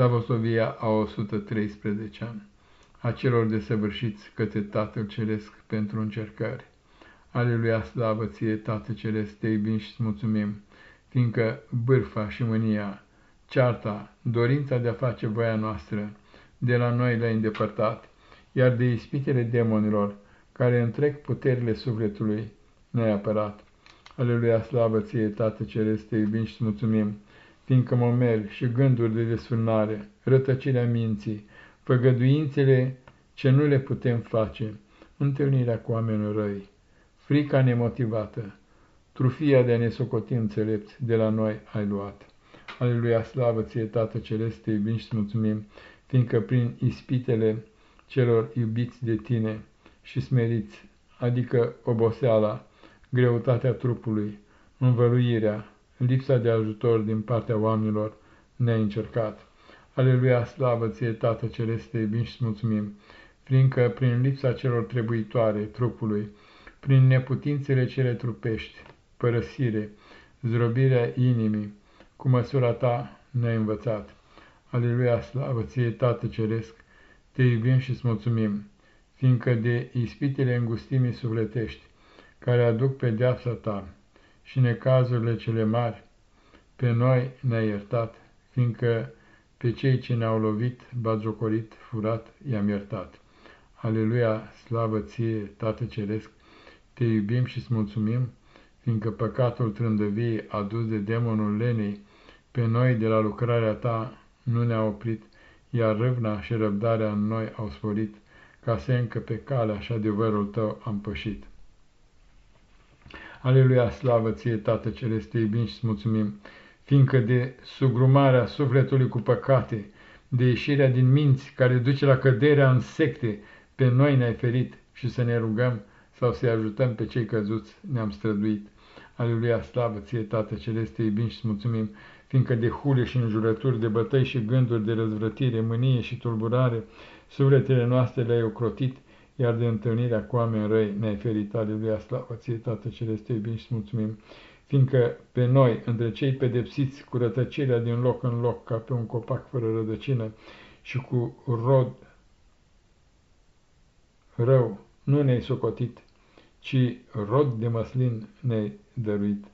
Slavosovia a 113 ani, a celor desăvârșiți către Tatăl Ceresc pentru încercări. Aleluia, slavă ție, Tată Ceresc, te iubim și îți mulțumim, fiindcă bârfa și mânia, cearta, dorința de a face voia noastră, de la noi le-ai îndepărtat, iar de ispitele demonilor, care întrec puterile sufletului, ne-ai apărat. Aleluia, slavă ție, Tată Ceresc, te iubim și îți mulțumim, fiindcă momeri și gânduri de desfânare, rătăcirea minții, făgăduințele ce nu le putem face, întâlnirea cu oamenii răi, frica nemotivată, trufia de a ne socoti înțelepți de la noi ai luat. Aleluia, slavă ție, Tată Celeste, te iubim și mulțumim, fiindcă prin ispitele celor iubiți de tine și smeriți, adică oboseala, greutatea trupului, învăluirea, lipsa de ajutor din partea oamenilor ne-a încercat. Aleluia, slavă ție, Tată Celeste, iubim și mulțumim, fiindcă prin lipsa celor trebuitoare trupului, prin neputințele cele trupești, părăsire, zdrobirea inimii, cu măsura ta ne-ai învățat. Aleluia, slavă ție, Tată Ceresc, te iubim și îți mulțumim, fiindcă de ispitele îngustimii sufletești, care aduc pedeapsa ta, și necazurile cele mari, pe noi ne-ai iertat, fiindcă pe cei ce ne-au lovit, batjocorit, furat, i-am iertat. Aleluia, slavă ție, Tată Ceresc, te iubim și îți mulțumim, fiindcă păcatul trândăviei adus de demonul lenei, pe noi de la lucrarea ta nu ne-a oprit, iar râvna și răbdarea în noi au sporit, ca să încă pe calea și adevărul tău am pășit. Aleluia, slavă ție, Tată Celeste, iubim și mulțumim, fiindcă de sugrumarea sufletului cu păcate, de ieșirea din minți care duce la căderea în secte, pe noi ne-ai ferit și să ne rugăm sau să-i ajutăm pe cei căzuți ne-am străduit. Aleluia, slavă ție, Tată Celeste, iubim și mulțumim, fiindcă de hule și înjurături, de bătăi și gânduri, de răzvrătire, mânie și tulburare, sufletele noastre le-ai ocrotit, iar de întâlnirea cu oameni răi ne-ai ferit, aleluia, slavă ție, Tată Celeste, iubim și mulțumim, fiindcă pe noi, între cei pedepsiți cu rătăcirea din loc în loc, ca pe un copac fără rădăcină și cu rod rău, nu ne-ai socotit, ci rod de măslin ne-ai dăruit.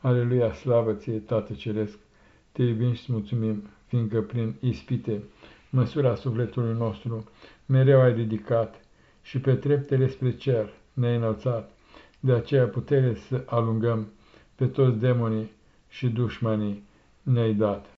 Aleluia, slavă ție, Tată Ceresc, te iubim și mulțumim, fiindcă prin ispite, măsura sufletului nostru, mereu ai ridicat, și pe treptele spre cer ne-ai înălțat, de aceea putere să alungăm pe toți demonii și dușmanii ne-ai dat.